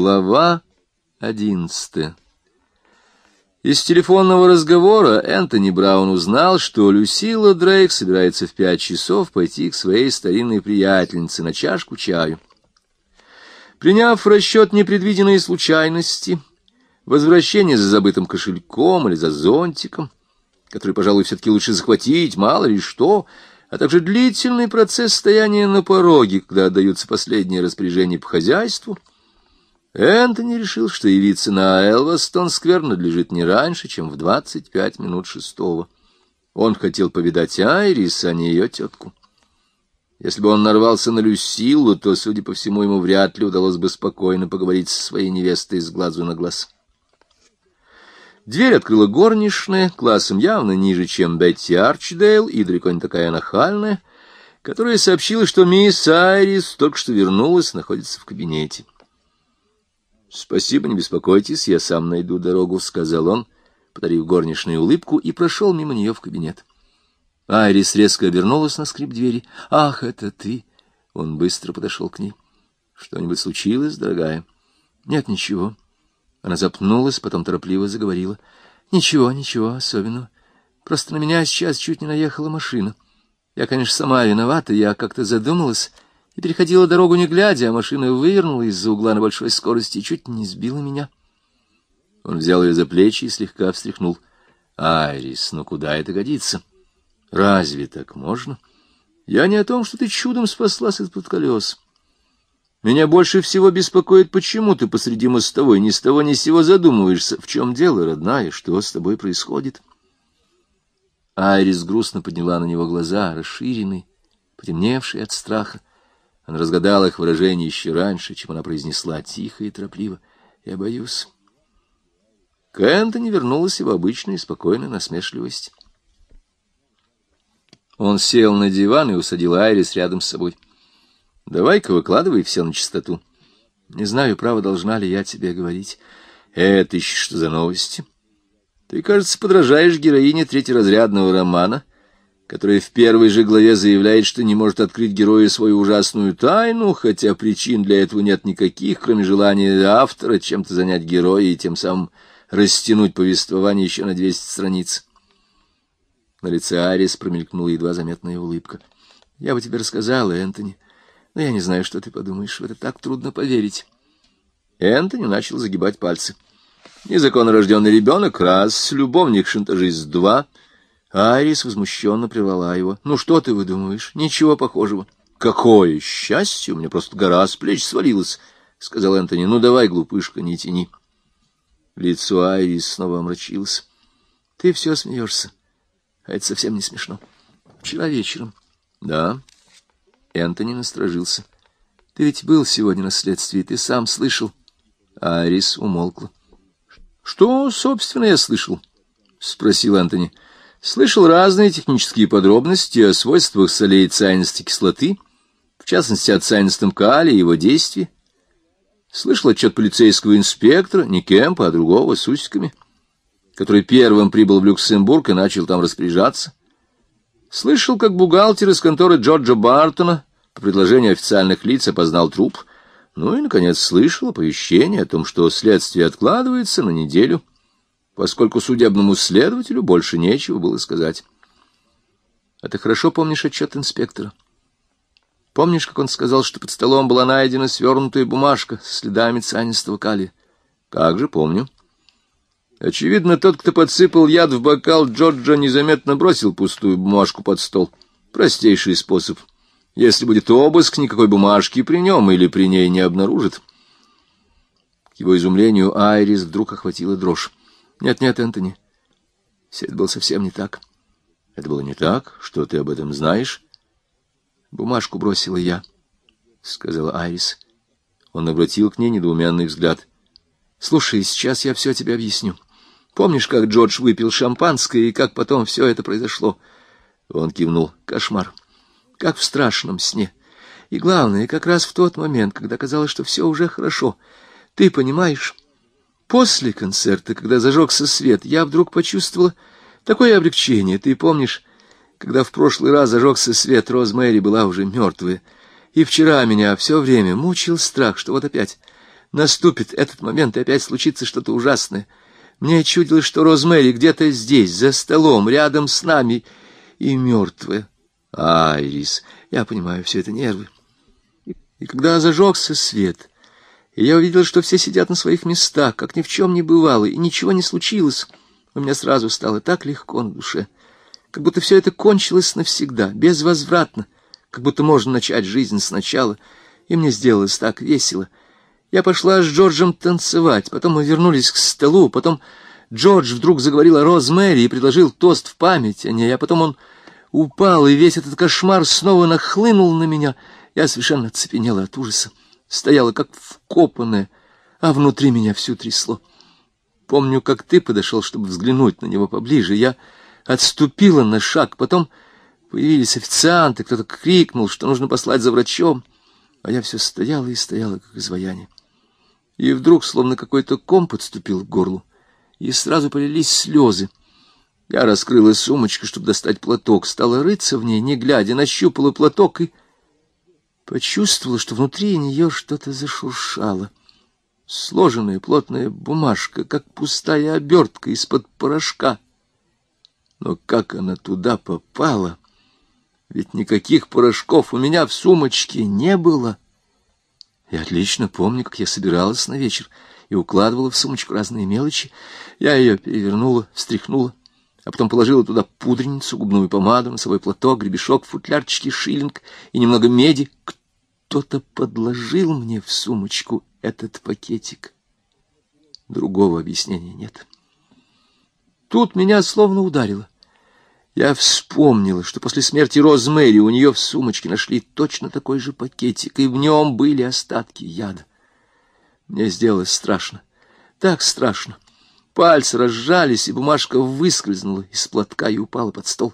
Глава одиннадцатая Из телефонного разговора Энтони Браун узнал, что Люсила Дрейк собирается в пять часов пойти к своей старинной приятельнице на чашку чаю. Приняв в расчет непредвиденные случайности, возвращение за забытым кошельком или за зонтиком, который, пожалуй, все-таки лучше захватить, мало ли что, а также длительный процесс стояния на пороге, когда отдаются последние распоряжения по хозяйству, Энтони решил, что явиться на Элвастон-сквер надлежит не раньше, чем в двадцать пять минут шестого. Он хотел повидать Айрис, а не ее тетку. Если бы он нарвался на Люсилу, то, судя по всему, ему вряд ли удалось бы спокойно поговорить со своей невестой с глазу на глаз. Дверь открыла горничная, классом явно ниже, чем Бетти Арчдейл, и далеко не такая нахальная, которая сообщила, что мисс Айрис только что вернулась, находится в кабинете. — Спасибо, не беспокойтесь, я сам найду дорогу, — сказал он, подарив горничной улыбку, и прошел мимо нее в кабинет. Айрис резко обернулась на скрип двери. — Ах, это ты! Он быстро подошел к ней. — Что-нибудь случилось, дорогая? — Нет, ничего. Она запнулась, потом торопливо заговорила. — Ничего, ничего особенного. Просто на меня сейчас чуть не наехала машина. Я, конечно, сама виновата, я как-то задумалась и переходила дорогу не глядя, а машина вывернула из-за угла на большой скорости и чуть не сбила меня. Он взял ее за плечи и слегка встряхнул. — Айрис, ну куда это годится? — Разве так можно? Я не о том, что ты чудом спаслась из-под колес. Меня больше всего беспокоит, почему ты посреди мостовой ни с того ни с сего задумываешься. В чем дело, родная, что с тобой происходит? Айрис грустно подняла на него глаза, расширенные, потемневшие от страха. Она разгадала их выражение еще раньше, чем она произнесла тихо и торопливо. «Я боюсь». К Энтони вернулась его обычная спокойная насмешливость. Он сел на диван и усадил Айрис рядом с собой. — Давай-ка выкладывай все на чистоту. Не знаю, право, должна ли я тебе говорить. Это еще что за новости? Ты, кажется, подражаешь героине третьеразрядного романа, которая в первой же главе заявляет, что не может открыть герою свою ужасную тайну, хотя причин для этого нет никаких, кроме желания автора чем-то занять героя и тем самым растянуть повествование еще на двести страниц. На лице Арис промелькнула едва заметная улыбка. — Я бы тебе рассказала, Энтони, но я не знаю, что ты подумаешь. В это так трудно поверить. Энтони начал загибать пальцы. Незаконно рожденный ребенок — раз, любовник-шантажист — два. Арис возмущенно прервала его. — Ну что ты выдумываешь? Ничего похожего. — Какое счастье! У меня просто гора с плеч свалилась, — сказал Энтони. — Ну давай, глупышка, не тяни. Лицо Айрис снова омрачилось. — Ты все смеешься. А это совсем не смешно. Вчера вечером. Да. Энтони насторожился. Ты ведь был сегодня на следствии, ты сам слышал. Арис умолкла. Что, собственно, я слышал? Спросил Энтони. Слышал разные технические подробности о свойствах солей цианистой кислоты, в частности, о цианистом калии и его действии. Слышал отчет полицейского инспектора, не Кемпа, а другого, с усиками который первым прибыл в Люксембург и начал там распоряжаться. Слышал, как бухгалтер из конторы Джорджа Бартона по предложению официальных лиц опознал труп. Ну и, наконец, слышал оповещение о том, что следствие откладывается на неделю, поскольку судебному следователю больше нечего было сказать. А ты хорошо помнишь отчет инспектора? Помнишь, как он сказал, что под столом была найдена свернутая бумажка с следами цианистого калия? Как же помню. Очевидно, тот, кто подсыпал яд в бокал, Джорджа незаметно бросил пустую бумажку под стол. Простейший способ. Если будет обыск, никакой бумажки при нем или при ней не обнаружит. К его изумлению Айрис вдруг охватила дрожь. «Нет-нет, Энтони, все это было совсем не так». «Это было не так? Что ты об этом знаешь?» «Бумажку бросила я», — сказала Айрис. Он обратил к ней недоуменный взгляд. «Слушай, сейчас я все тебе объясню». Помнишь, как Джордж выпил шампанское и как потом все это произошло? Он кивнул. Кошмар. Как в страшном сне. И главное, как раз в тот момент, когда казалось, что все уже хорошо. Ты понимаешь, после концерта, когда зажегся свет, я вдруг почувствовала такое облегчение. Ты помнишь, когда в прошлый раз зажегся свет, Розмэри была уже мертвая. И вчера меня все время мучил страх, что вот опять наступит этот момент, и опять случится что-то ужасное. Мне чудилось, что Розмэри где-то здесь, за столом, рядом с нами, и мертвая. Айрис, я понимаю, все это нервы. И когда зажегся свет, и я увидел, что все сидят на своих местах, как ни в чем не бывало, и ничего не случилось, у меня сразу стало так легко на душе, как будто все это кончилось навсегда, безвозвратно, как будто можно начать жизнь сначала, и мне сделалось так весело. Я пошла с Джорджем танцевать, потом мы вернулись к столу, потом Джордж вдруг заговорил о Розмэри и предложил тост в память о ней, а потом он упал, и весь этот кошмар снова нахлынул на меня — я совершенно оцепенела от ужаса, стояла как вкопанная, а внутри меня всю трясло. Помню, как ты подошел, чтобы взглянуть на него поближе. Я отступила на шаг, потом появились официанты, кто-то крикнул, что нужно послать за врачом, а я все стояла и стояла, как изваяние. И вдруг, словно какой-то ком подступил к горлу, и сразу полились слезы. Я раскрыла сумочку, чтобы достать платок, стала рыться в ней, не глядя, нащупала платок и почувствовала, что внутри нее что-то зашуршало. Сложенная плотная бумажка, как пустая обертка из-под порошка. Но как она туда попала? Ведь никаких порошков у меня в сумочке не было. Я отлично помню, как я собиралась на вечер и укладывала в сумочку разные мелочи. Я ее перевернула, встряхнула, а потом положила туда пудреницу, губную помаду, носовой платок, гребешок, футлярчики, шиллинг и немного меди. Кто-то подложил мне в сумочку этот пакетик. Другого объяснения нет. Тут меня словно ударило. Я вспомнила, что после смерти Розмэри у нее в сумочке нашли точно такой же пакетик, и в нем были остатки яда. Мне сделалось страшно, так страшно. Пальцы разжались, и бумажка выскользнула из платка и упала под стол.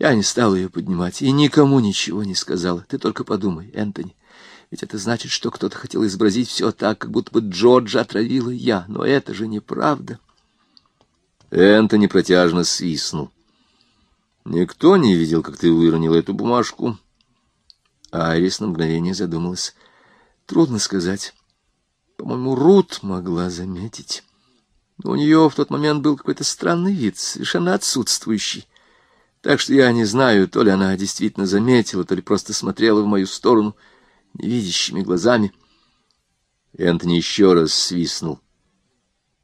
Я не стал ее поднимать и никому ничего не сказала. Ты только подумай, Энтони. Ведь это значит, что кто-то хотел изобразить все так, как будто бы Джорджа отравила я. Но это же неправда. Энтони протяжно свистнул. Никто не видел, как ты выронил эту бумажку. Айрис на мгновение задумалась. Трудно сказать. По-моему, Рут могла заметить. Но у нее в тот момент был какой-то странный вид, совершенно отсутствующий. Так что я не знаю, то ли она действительно заметила, то ли просто смотрела в мою сторону невидящими глазами. Энтони еще раз свистнул.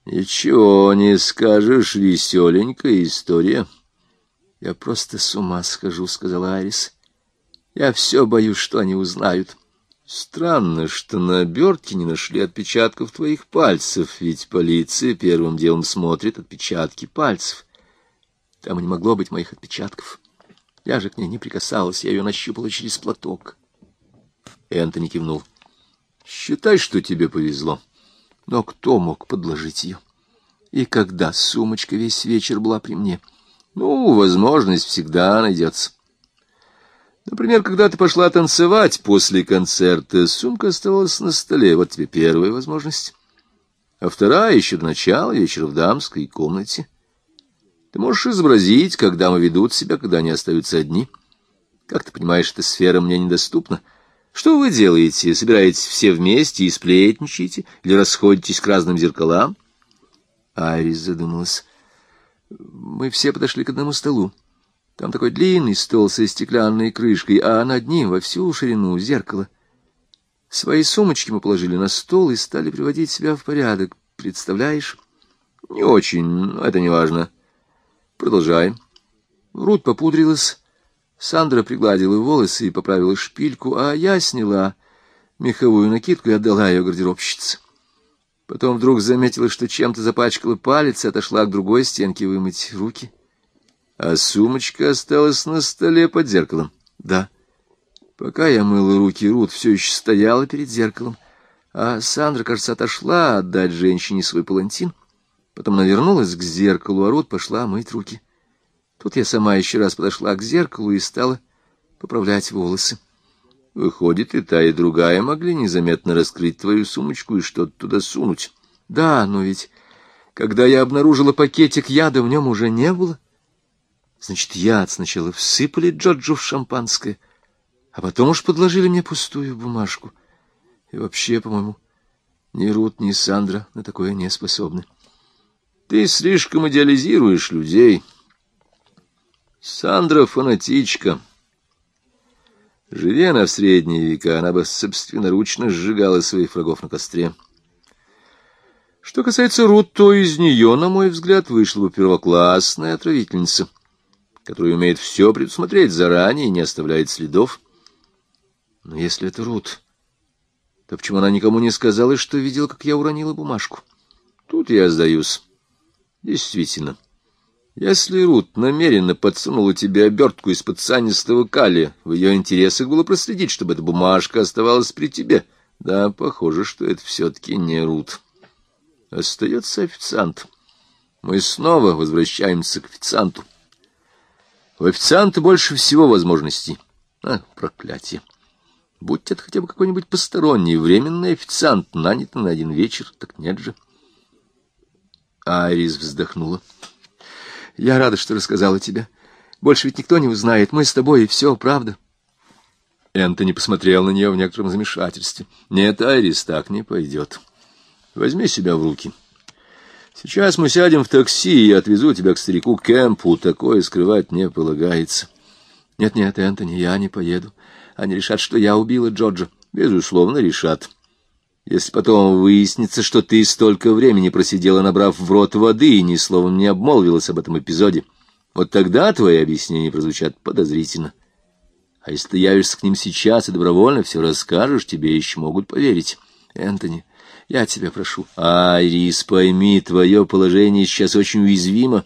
«Ничего не скажешь, веселенькая история». «Я просто с ума схожу», — сказала Арис. «Я все боюсь, что они узнают». «Странно, что на обертке не нашли отпечатков твоих пальцев, ведь полиция первым делом смотрит отпечатки пальцев». Там и не могло быть моих отпечатков. Я же к ней не прикасалась, я ее нащупала через платок. Энтони кивнул. Считай, что тебе повезло. Но кто мог подложить ее? И когда сумочка весь вечер была при мне? Ну, возможность всегда найдется. Например, когда ты пошла танцевать после концерта, сумка оставалась на столе. Вот тебе первая возможность. А вторая еще до начала вечера в дамской комнате. Ты можешь изобразить, как дамы ведут себя, когда они остаются одни. Как ты понимаешь, эта сфера мне недоступна. Что вы делаете? Собираетесь все вместе и сплетничаете? Или расходитесь к разным зеркалам? Айрис задумалась. Мы все подошли к одному столу. Там такой длинный стол со стеклянной крышкой, а над ним во всю ширину зеркало. Свои сумочки мы положили на стол и стали приводить себя в порядок. Представляешь? Не очень, но это не важно. Продолжаем. Рут попудрилась, Сандра пригладила волосы и поправила шпильку, а я сняла меховую накидку и отдала ее гардеробщице. Потом вдруг заметила, что чем-то запачкала палец и отошла к другой стенке вымыть руки. А сумочка осталась на столе под зеркалом. Да. Пока я мыла руки, Рут все еще стояла перед зеркалом, а Сандра, кажется, отошла отдать женщине свой палантин. Потом она вернулась к зеркалу, а Рут пошла мыть руки. Тут я сама еще раз подошла к зеркалу и стала поправлять волосы. Выходит, и та, и другая могли незаметно раскрыть твою сумочку и что-то туда сунуть. Да, но ведь, когда я обнаружила пакетик яда, в нем уже не было. Значит, яд сначала всыпали Джорджу в шампанское, а потом уж подложили мне пустую бумажку. И вообще, по-моему, Ни Рут, ни Сандра на такое не способны. Ты слишком идеализируешь людей. Сандра фанатичка. Живи она в средние века, она бы собственноручно сжигала своих врагов на костре. Что касается Рут, то из нее, на мой взгляд, вышла бы первоклассная отравительница, которая умеет все предусмотреть заранее и не оставляет следов. Но если это Рут, то почему она никому не сказала, что видела, как я уронила бумажку? Тут я сдаюсь. Действительно. Если Рут намеренно подсунула тебе обертку из-под санистого калия, в ее интересах было проследить, чтобы эта бумажка оставалась при тебе. Да, похоже, что это все-таки не Рут. Остается официант. Мы снова возвращаемся к официанту. У официанта больше всего возможностей. А, проклятие. Будь это хотя бы какой-нибудь посторонний, временный официант, нанятый на один вечер, так нет же. Айрис вздохнула. Я рада, что рассказала тебе. Больше ведь никто не узнает. Мы с тобой, и все, правда. Энтони посмотрел на нее в некотором замешательстве. Нет, Айрис, так не пойдет. Возьми себя в руки. Сейчас мы сядем в такси и отвезу тебя к старику Кэмпу. Такое скрывать не полагается. Нет-нет, Энтони, я не поеду. Они решат, что я убила Джорджа. Безусловно, решат. Если потом выяснится, что ты столько времени просидела, набрав в рот воды, и ни словом не обмолвилась об этом эпизоде, вот тогда твои объяснения прозвучат подозрительно. А если ты явишься к ним сейчас и добровольно все расскажешь, тебе еще могут поверить. Энтони, я тебя прошу. Айрис, пойми, твое положение сейчас очень уязвимо.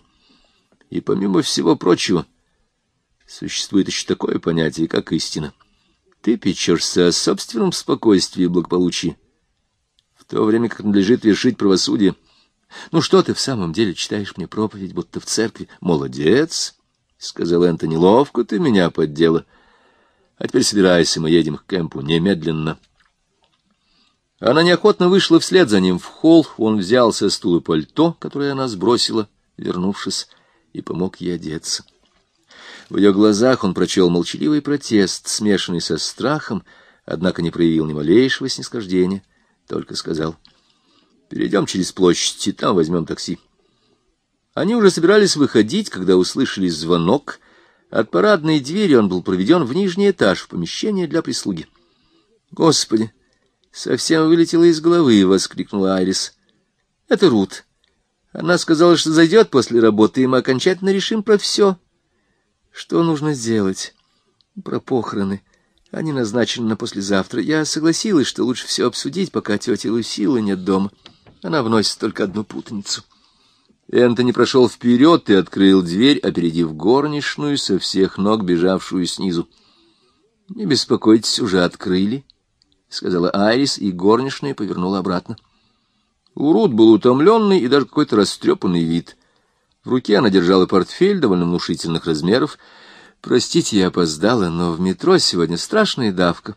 И помимо всего прочего, существует еще такое понятие, как истина. Ты печешься о собственном спокойствии и благополучии то время как надлежит вершить правосудие. Ну что ты в самом деле читаешь мне проповедь, будто в церкви? Молодец, — сказал Энтони, — ловко ты меня поддела. А теперь собирайся, мы едем к Кэмпу немедленно. Она неохотно вышла вслед за ним в холл, он взял со стула пальто, которое она сбросила, вернувшись, и помог ей одеться. В ее глазах он прочел молчаливый протест, смешанный со страхом, однако не проявил ни малейшего снисхождения только сказал. Перейдем через площадь, и там возьмем такси. Они уже собирались выходить, когда услышали звонок. От парадной двери он был проведен в нижний этаж, в помещение для прислуги. «Господи! Совсем вылетело из головы!» — воскликнула Айрис. «Это Рут. Она сказала, что зайдет после работы, и мы окончательно решим про все. Что нужно сделать? Про похороны. Они назначены на послезавтра. Я согласилась, что лучше все обсудить, пока тетя Лусилы нет дома. Она вносит только одну путаницу. Энтони прошел вперед и открыл дверь, опередив горничную со всех ног, бежавшую снизу. — Не беспокойтесь, уже открыли, — сказала Айрис, и горничная повернула обратно. У Рут был утомленный и даже какой-то растрепанный вид. В руке она держала портфель довольно внушительных размеров, Простите, я опоздала, но в метро сегодня страшная давка.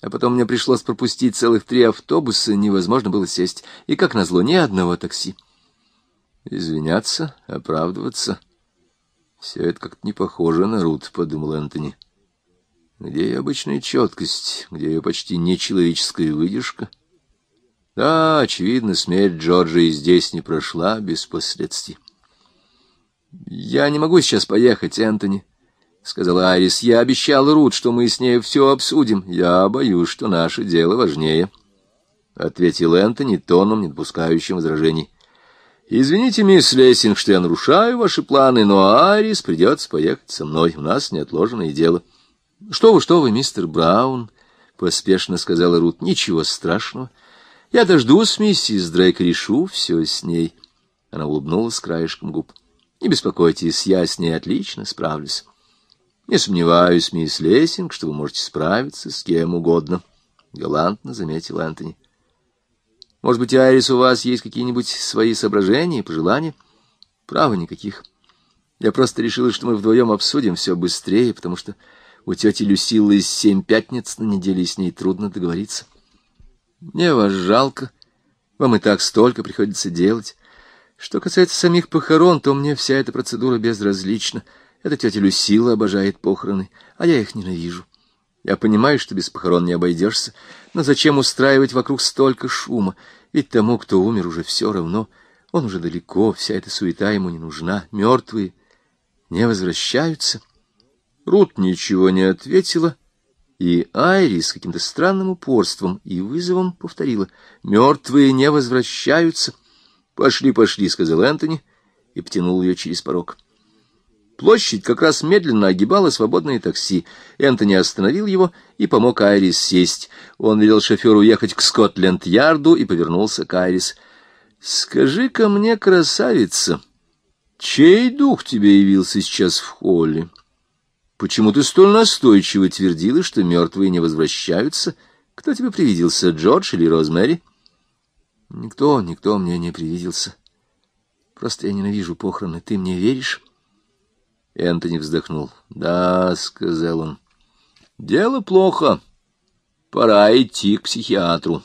А потом мне пришлось пропустить целых три автобуса, невозможно было сесть. И, как назло, ни одного такси. Извиняться, оправдываться. Все это как-то не похоже на Рут, — подумал Энтони. Где ее обычная четкость, где ее почти нечеловеческая выдержка? Да, очевидно, смерть Джорджа и здесь не прошла без последствий. Я не могу сейчас поехать, Энтони. — сказала Арис. — Я обещал Рут, что мы с ней все обсудим. Я боюсь, что наше дело важнее, — ответил Энтони тоном, не допускающим возражений. — Извините, мисс Лессинг, что я нарушаю ваши планы, но Арис придется поехать со мной. У нас неотложное дело. — Что вы, что вы, мистер Браун, — поспешно сказала Рут. — Ничего страшного. Я дождусь миссис Дрейк, решу все с ней. Она улыбнулась краешком губ. — Не беспокойтесь, я с ней отлично справлюсь. Не сомневаюсь, мисс Лессинг, что вы можете справиться с кем угодно, — галантно заметил Антони. Может быть, Айрис, у вас есть какие-нибудь свои соображения и пожелания? Право никаких. Я просто решила, что мы вдвоем обсудим все быстрее, потому что у тети Люсилы семь пятниц на неделе, и с ней трудно договориться. Мне вас жалко. Вам и так столько приходится делать. Что касается самих похорон, то мне вся эта процедура безразлична. Эта тетя Люсила обожает похороны, а я их ненавижу. Я понимаю, что без похорон не обойдешься, но зачем устраивать вокруг столько шума? Ведь тому, кто умер, уже все равно. Он уже далеко, вся эта суета ему не нужна. Мертвые не возвращаются. Рут ничего не ответила, и Айри с каким-то странным упорством и вызовом повторила. «Мертвые не возвращаются». «Пошли, пошли», — сказал Энтони и потянул ее через порог. Площадь как раз медленно огибала свободное такси. Энтони остановил его и помог Айрис сесть. Он велел шоферу ехать к Скотленд-Ярду и повернулся к Айрис. — Скажи-ка мне, красавица, чей дух тебе явился сейчас в холле? Почему ты столь настойчиво твердила, что мертвые не возвращаются? Кто тебе привиделся, Джордж или Розмэри? — Никто, никто мне не привиделся. Просто я ненавижу похороны. Ты мне веришь? Энтони вздохнул. «Да», — сказал он, — «дело плохо. Пора идти к психиатру».